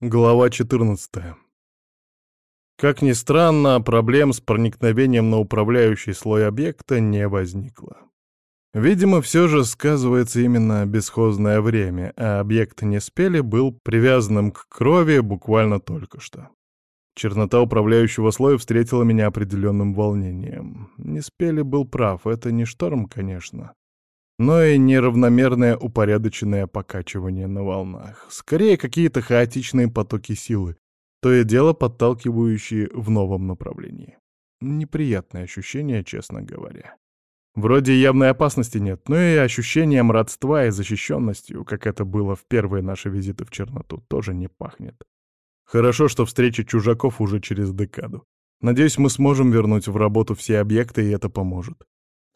Глава 14. Как ни странно, проблем с проникновением на управляющий слой объекта не возникло. Видимо, все же сказывается именно бесхозное время, а объект не спели был привязанным к крови буквально только что. Чернота управляющего слоя встретила меня определенным волнением. Не спели был прав, это не шторм, конечно но и неравномерное упорядоченное покачивание на волнах. Скорее, какие-то хаотичные потоки силы, то и дело подталкивающие в новом направлении. Неприятное ощущение, честно говоря. Вроде явной опасности нет, но и ощущением родства и защищенностью, как это было в первые наши визиты в черноту, тоже не пахнет. Хорошо, что встреча чужаков уже через декаду. Надеюсь, мы сможем вернуть в работу все объекты, и это поможет.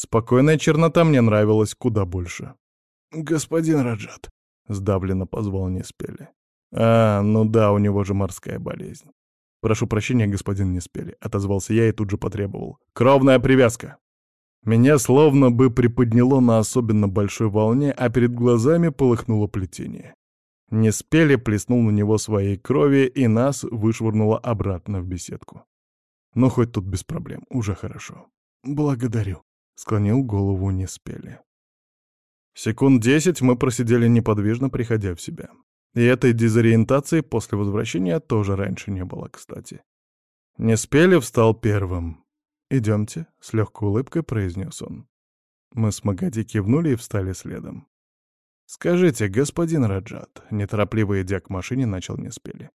Спокойная чернота мне нравилась куда больше. «Господин Раджат», — сдавленно позвал Неспели. «А, ну да, у него же морская болезнь». «Прошу прощения, господин Неспели», — отозвался я и тут же потребовал. «Кровная привязка!» Меня словно бы приподняло на особенно большой волне, а перед глазами полыхнуло плетение. Неспели плеснул на него своей крови, и нас вышвырнуло обратно в беседку. Но хоть тут без проблем, уже хорошо. «Благодарю», Склонил голову не спели. Секунд десять мы просидели неподвижно, приходя в себя. И этой дезориентации после возвращения тоже раньше не было, кстати. Не спели встал первым. «Идемте», — с легкой улыбкой произнес он. Мы с Магади кивнули и встали следом. «Скажите, господин Раджат», — неторопливо идя к машине, начал не спели.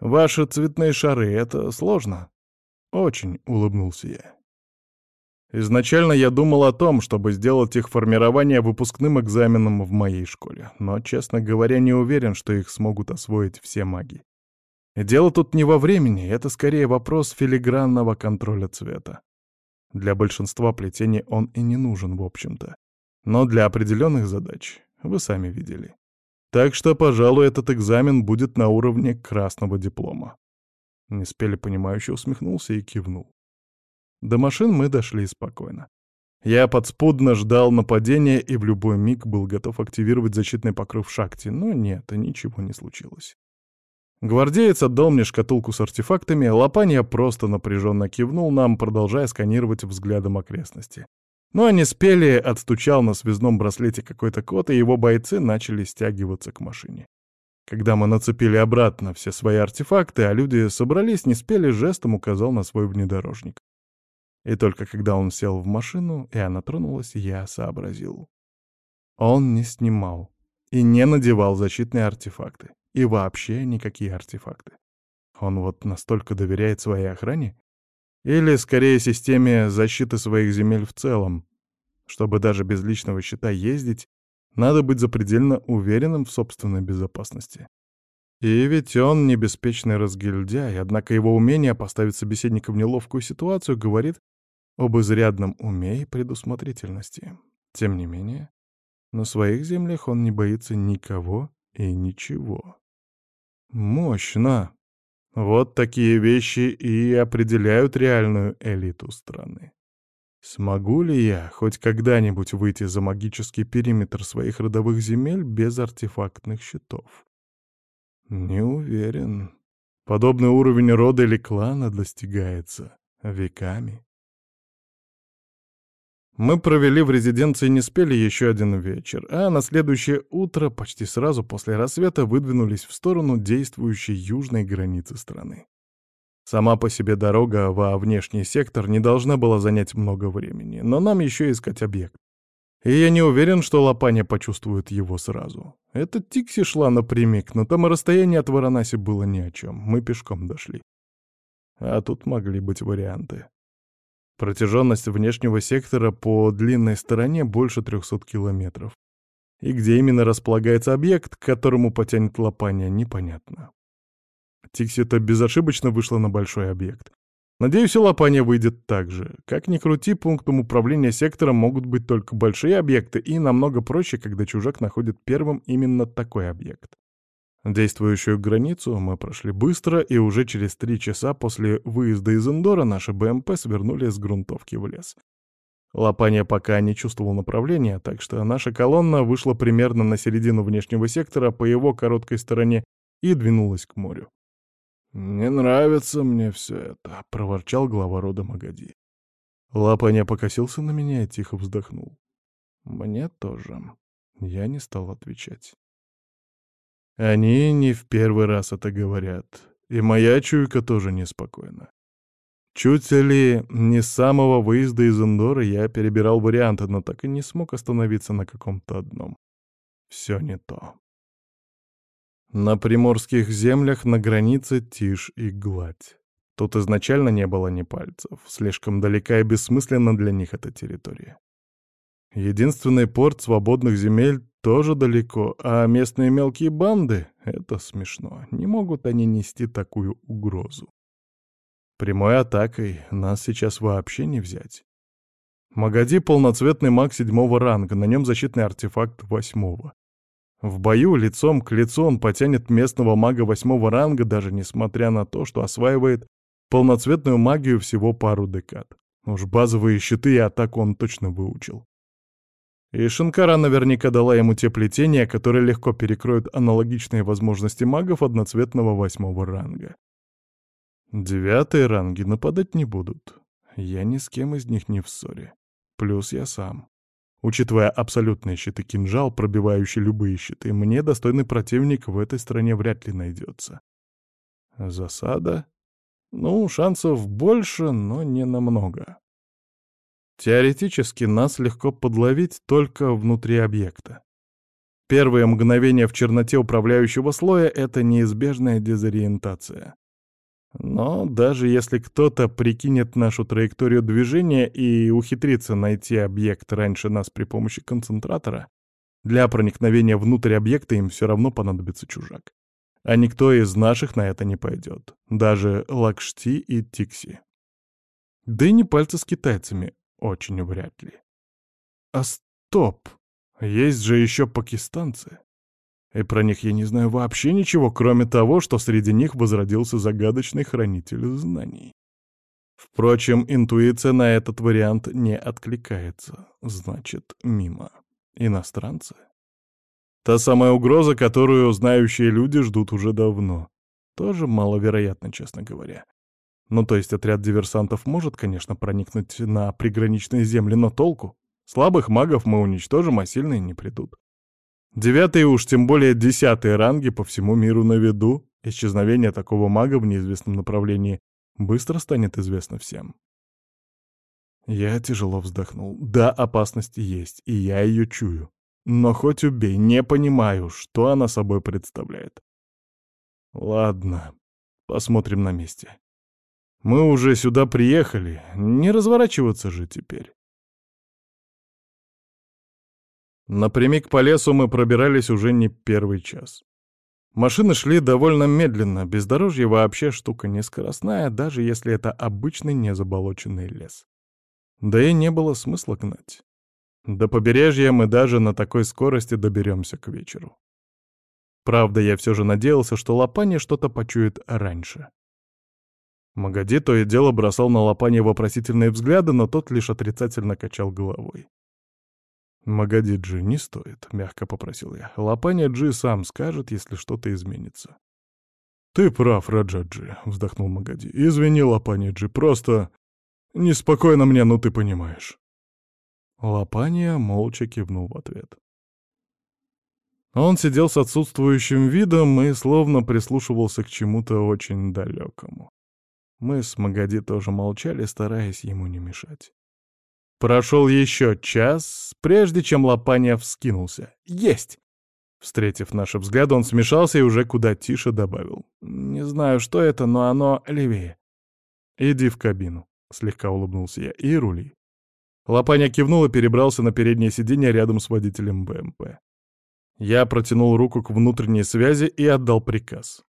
«Ваши цветные шары — это сложно?» «Очень», — улыбнулся я. Изначально я думал о том, чтобы сделать их формирование выпускным экзаменом в моей школе, но, честно говоря, не уверен, что их смогут освоить все маги. дело тут не во времени, это скорее вопрос филигранного контроля цвета. Для большинства плетений он и не нужен, в общем-то. Но для определенных задач вы сами видели. Так что, пожалуй, этот экзамен будет на уровне красного диплома. Неспели понимающе усмехнулся и кивнул. До машин мы дошли спокойно. Я подспудно ждал нападения и в любой миг был готов активировать защитный покров шахте, но нет, ничего не случилось. Гвардеец отдал мне шкатулку с артефактами, Лопанья просто напряженно кивнул нам, продолжая сканировать взглядом окрестности. Но они спели, отстучал на связном браслете какой-то код, и его бойцы начали стягиваться к машине. Когда мы нацепили обратно все свои артефакты, а люди собрались, не спели, жестом указал на свой внедорожник. И только когда он сел в машину, и она тронулась, я сообразил. Он не снимал и не надевал защитные артефакты. И вообще никакие артефакты. Он вот настолько доверяет своей охране? Или, скорее, системе защиты своих земель в целом? Чтобы даже без личного счета ездить, надо быть запредельно уверенным в собственной безопасности. И ведь он не беспечный разгильдяй, однако его умение поставить собеседника в неловкую ситуацию говорит об изрядном уме и предусмотрительности. Тем не менее, на своих землях он не боится никого и ничего. Мощно! Вот такие вещи и определяют реальную элиту страны. Смогу ли я хоть когда-нибудь выйти за магический периметр своих родовых земель без артефактных щитов? Не уверен. Подобный уровень рода или клана достигается веками. Мы провели в резиденции не спели еще один вечер, а на следующее утро, почти сразу после рассвета, выдвинулись в сторону действующей южной границы страны. Сама по себе дорога во внешний сектор не должна была занять много времени, но нам еще искать объект. И я не уверен, что Лопаня почувствует его сразу. Эта Тикси шла напрямик, но там и расстояние от Варанаси было ни о чем. Мы пешком дошли. А тут могли быть варианты. Протяженность внешнего сектора по длинной стороне больше 300 километров. И где именно располагается объект, к которому потянет лопания, непонятно. Тикси-то безошибочно вышла на большой объект. Надеюсь, и Лопания выйдет так же. Как ни крути, пунктом управления сектором могут быть только большие объекты, и намного проще, когда чужак находит первым именно такой объект. Действующую границу мы прошли быстро, и уже через три часа после выезда из Эндора наши БМП свернули с грунтовки в лес. Лопания пока не чувствовал направления, так что наша колонна вышла примерно на середину внешнего сектора по его короткой стороне и двинулась к морю. «Не нравится мне все это», — проворчал глава рода Магади. Лапаня покосился на меня и тихо вздохнул. «Мне тоже». Я не стал отвечать. Они не в первый раз это говорят, и моя чуйка тоже неспокойна. Чуть ли не с самого выезда из Эндора я перебирал варианты, но так и не смог остановиться на каком-то одном. Все не то. На приморских землях на границе тишь и гладь. Тут изначально не было ни пальцев, слишком далека и бессмысленна для них эта территория. Единственный порт свободных земель тоже далеко, а местные мелкие банды — это смешно. Не могут они нести такую угрозу. Прямой атакой нас сейчас вообще не взять. Магади — полноцветный маг седьмого ранга, на нем защитный артефакт восьмого. В бою лицом к лицу он потянет местного мага восьмого ранга, даже несмотря на то, что осваивает полноцветную магию всего пару декад. Уж базовые щиты и атаку он точно выучил. И Шинкара наверняка дала ему те плетения, которые легко перекроют аналогичные возможности магов одноцветного восьмого ранга. Девятые ранги нападать не будут. Я ни с кем из них не в ссоре. Плюс я сам. Учитывая абсолютные щиты кинжал, пробивающий любые щиты, мне достойный противник в этой стране вряд ли найдется. Засада? Ну, шансов больше, но не намного. Теоретически нас легко подловить только внутри объекта. Первые мгновения в черноте управляющего слоя — это неизбежная дезориентация. Но даже если кто-то прикинет нашу траекторию движения и ухитрится найти объект раньше нас при помощи концентратора, для проникновения внутрь объекта им все равно понадобится чужак. А никто из наших на это не пойдет. Даже Лакшти и Тикси. Да и не пальцы с китайцами, очень вряд ли. А стоп! Есть же еще пакистанцы. И про них я не знаю вообще ничего, кроме того, что среди них возродился загадочный хранитель знаний. Впрочем, интуиция на этот вариант не откликается. Значит, мимо. Иностранцы. Та самая угроза, которую знающие люди ждут уже давно. Тоже маловероятно, честно говоря. Ну, то есть отряд диверсантов может, конечно, проникнуть на приграничные земли, но толку? Слабых магов мы уничтожим, а сильные не придут. Девятые уж тем более десятые ранги по всему миру на виду. Исчезновение такого мага в неизвестном направлении быстро станет известно всем. Я тяжело вздохнул. Да, опасность есть, и я ее чую. Но хоть убей, не понимаю, что она собой представляет. Ладно, посмотрим на месте. Мы уже сюда приехали, не разворачиваться же теперь. Напрямик по лесу мы пробирались уже не первый час. Машины шли довольно медленно, бездорожье вообще штука не скоростная, даже если это обычный незаболоченный лес. Да и не было смысла гнать. До побережья мы даже на такой скорости доберемся к вечеру. Правда, я все же надеялся, что Лопани что-то почует раньше. Магади то и дело бросал на Лопани вопросительные взгляды, но тот лишь отрицательно качал головой. «Магади Джи, не стоит», — мягко попросил я. «Лопаня Джи сам скажет, если что-то изменится». «Ты прав, Раджаджи», — вздохнул Магади. «Извини, Лопаня Джи, просто... Неспокойно мне, ну ты понимаешь». Лопания молча кивнул в ответ. Он сидел с отсутствующим видом и словно прислушивался к чему-то очень далекому. Мы с Магади тоже молчали, стараясь ему не мешать. Прошел еще час, прежде чем Лопаня вскинулся. «Есть!» Встретив наши взгляды, он смешался и уже куда тише добавил. «Не знаю, что это, но оно левее». «Иди в кабину», — слегка улыбнулся я, — «и рули». Лопаня кивнул и перебрался на переднее сиденье рядом с водителем БМП. Я протянул руку к внутренней связи и отдал приказ.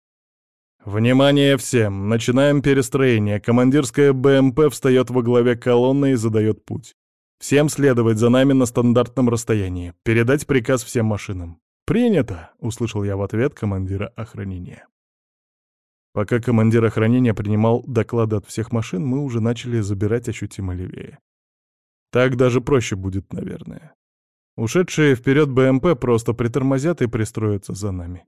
«Внимание всем! Начинаем перестроение. Командирская БМП встает во главе колонны и задает путь. Всем следовать за нами на стандартном расстоянии. Передать приказ всем машинам». «Принято!» — услышал я в ответ командира охранения. Пока командир охранения принимал доклады от всех машин, мы уже начали забирать ощутимо левее. Так даже проще будет, наверное. Ушедшие вперед БМП просто притормозят и пристроятся за нами.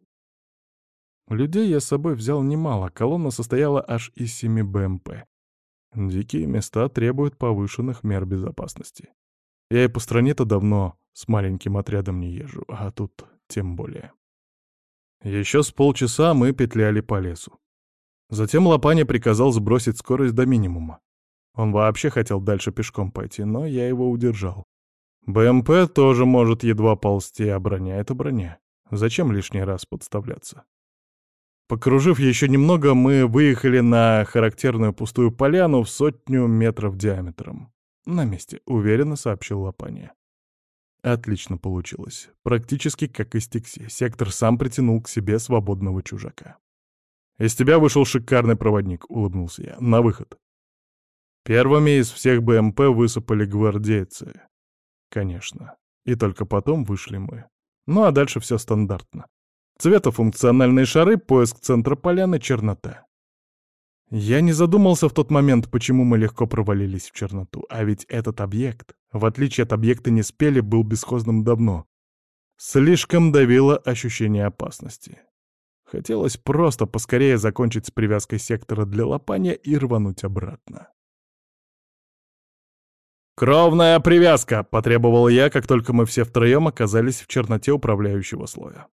Людей я с собой взял немало, колонна состояла аж из семи БМП. Дикие места требуют повышенных мер безопасности. Я и по стране-то давно с маленьким отрядом не езжу, а тут тем более. Еще с полчаса мы петляли по лесу. Затем Лопаня приказал сбросить скорость до минимума. Он вообще хотел дальше пешком пойти, но я его удержал. БМП тоже может едва ползти, а броня — это броня. Зачем лишний раз подставляться? Покружив еще немного, мы выехали на характерную пустую поляну в сотню метров диаметром. «На месте», — уверенно сообщил Лопания. Отлично получилось. Практически как из Текси. Сектор сам притянул к себе свободного чужака. «Из тебя вышел шикарный проводник», — улыбнулся я. «На выход». Первыми из всех БМП высыпали гвардейцы. Конечно. И только потом вышли мы. Ну а дальше все стандартно. Цветофункциональные шары, поиск центра поляны, чернота. Я не задумался в тот момент, почему мы легко провалились в черноту, а ведь этот объект, в отличие от объекта не спели, был бесхозным давно. Слишком давило ощущение опасности. Хотелось просто поскорее закончить с привязкой сектора для лопания и рвануть обратно. «Кровная привязка!» — потребовал я, как только мы все втроем оказались в черноте управляющего слоя.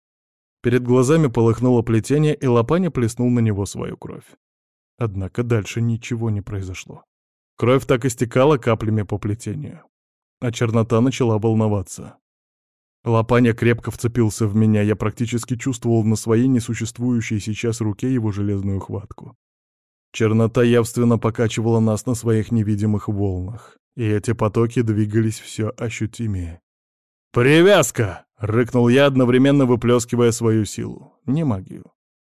Перед глазами полыхнуло плетение, и Лопаня плеснул на него свою кровь. Однако дальше ничего не произошло. Кровь так и стекала каплями по плетению. А чернота начала волноваться. Лопаня крепко вцепился в меня, я практически чувствовал на своей несуществующей сейчас руке его железную хватку. Чернота явственно покачивала нас на своих невидимых волнах, и эти потоки двигались все ощутимее. «Привязка!» — рыкнул я, одновременно выплескивая свою силу. Не магию.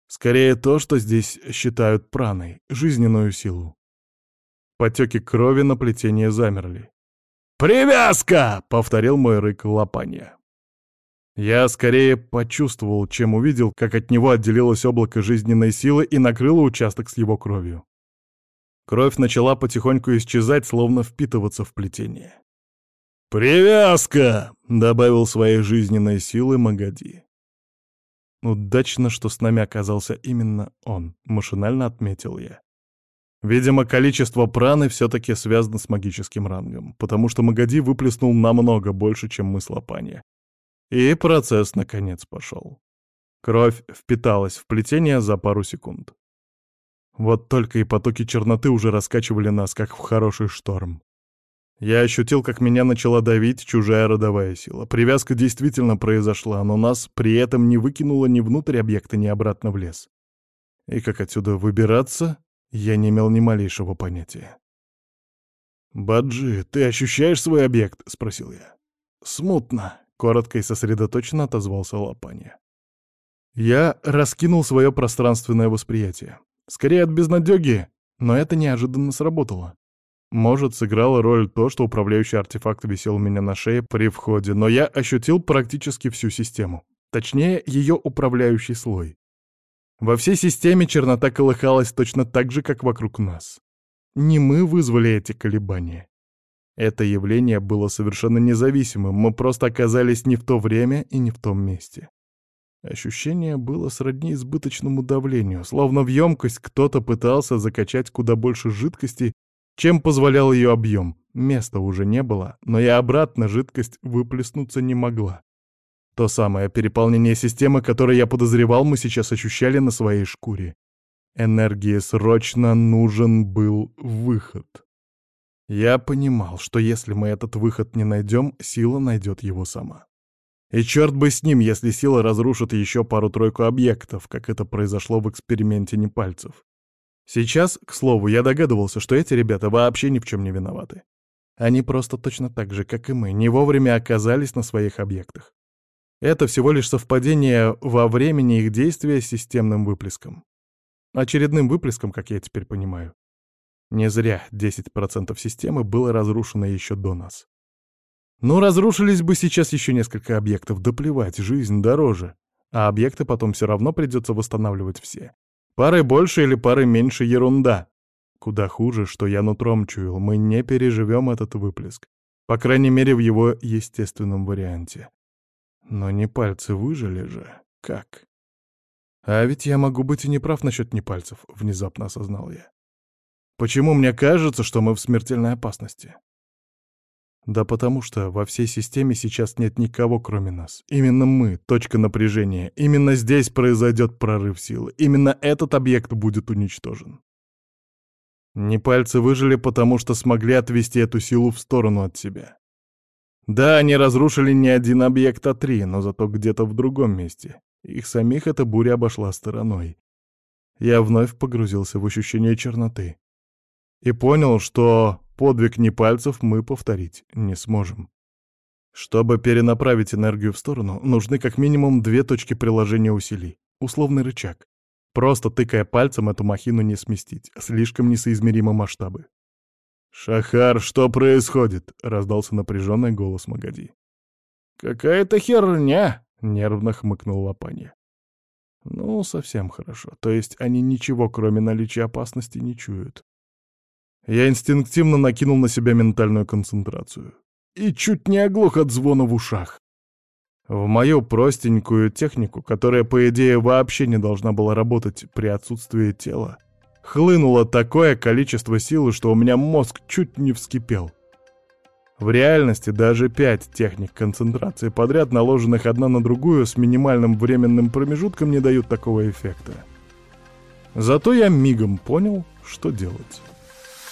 Скорее то, что здесь считают праной, жизненную силу. Потеки крови на плетение замерли. «Привязка!» — повторил мой рык лопанья. Я скорее почувствовал, чем увидел, как от него отделилось облако жизненной силы и накрыло участок с его кровью. Кровь начала потихоньку исчезать, словно впитываться в плетение. «Привязка!» — добавил своей жизненной силы Магади. Удачно, что с нами оказался именно он, машинально отметил я. Видимо, количество праны все-таки связано с магическим рангом, потому что Магади выплеснул намного больше, чем мы с Лопанья. И процесс наконец пошел. Кровь впиталась в плетение за пару секунд. Вот только и потоки черноты уже раскачивали нас, как в хороший шторм. Я ощутил, как меня начала давить чужая родовая сила. Привязка действительно произошла, но нас при этом не выкинуло ни внутрь объекта, ни обратно в лес. И как отсюда выбираться, я не имел ни малейшего понятия. «Баджи, ты ощущаешь свой объект?» — спросил я. «Смутно», — коротко и сосредоточенно отозвался Лопанья. Я раскинул свое пространственное восприятие. Скорее от безнадёги, но это неожиданно сработало. Может, сыграла роль то, что управляющий артефакт висел у меня на шее при входе, но я ощутил практически всю систему. Точнее, ее управляющий слой. Во всей системе чернота колыхалась точно так же, как вокруг нас. Не мы вызвали эти колебания. Это явление было совершенно независимым, мы просто оказались не в то время и не в том месте. Ощущение было сродни избыточному давлению, словно в емкость кто-то пытался закачать куда больше жидкости, чем позволял ее объем. Места уже не было, но и обратно жидкость выплеснуться не могла. То самое переполнение системы, которое я подозревал, мы сейчас ощущали на своей шкуре. Энергии срочно нужен был выход. Я понимал, что если мы этот выход не найдем, сила найдет его сама. И черт бы с ним, если сила разрушит еще пару-тройку объектов, как это произошло в эксперименте Непальцев. Сейчас, к слову, я догадывался, что эти ребята вообще ни в чем не виноваты. Они просто точно так же, как и мы, не вовремя оказались на своих объектах. Это всего лишь совпадение во времени их действия с системным выплеском. Очередным выплеском, как я теперь понимаю. Не зря 10% системы было разрушено еще до нас. Ну, разрушились бы сейчас еще несколько объектов, да плевать, жизнь дороже. А объекты потом все равно придется восстанавливать все. Пары больше или пары меньше — ерунда. Куда хуже, что я нутром чуял, мы не переживем этот выплеск. По крайней мере, в его естественном варианте. Но не пальцы выжили же. Как? А ведь я могу быть и неправ насчет непальцев, внезапно осознал я. Почему мне кажется, что мы в смертельной опасности? Да потому что во всей системе сейчас нет никого, кроме нас. Именно мы — точка напряжения. Именно здесь произойдет прорыв силы. Именно этот объект будет уничтожен. Непальцы выжили, потому что смогли отвести эту силу в сторону от себя. Да, они разрушили не один объект, а три, но зато где-то в другом месте. Их самих эта буря обошла стороной. Я вновь погрузился в ощущение черноты. И понял, что подвиг непальцев мы повторить не сможем. Чтобы перенаправить энергию в сторону, нужны как минимум две точки приложения усилий. Условный рычаг. Просто тыкая пальцем эту махину не сместить. Слишком несоизмеримы масштабы. «Шахар, что происходит?» — раздался напряженный голос Магади. «Какая-то херня!» — нервно хмыкнул Лопанья. «Ну, совсем хорошо. То есть они ничего, кроме наличия опасности, не чуют. Я инстинктивно накинул на себя ментальную концентрацию. И чуть не оглох от звона в ушах. В мою простенькую технику, которая, по идее, вообще не должна была работать при отсутствии тела, хлынуло такое количество силы, что у меня мозг чуть не вскипел. В реальности даже пять техник концентрации подряд, наложенных одна на другую с минимальным временным промежутком, не дают такого эффекта. Зато я мигом понял, что делать.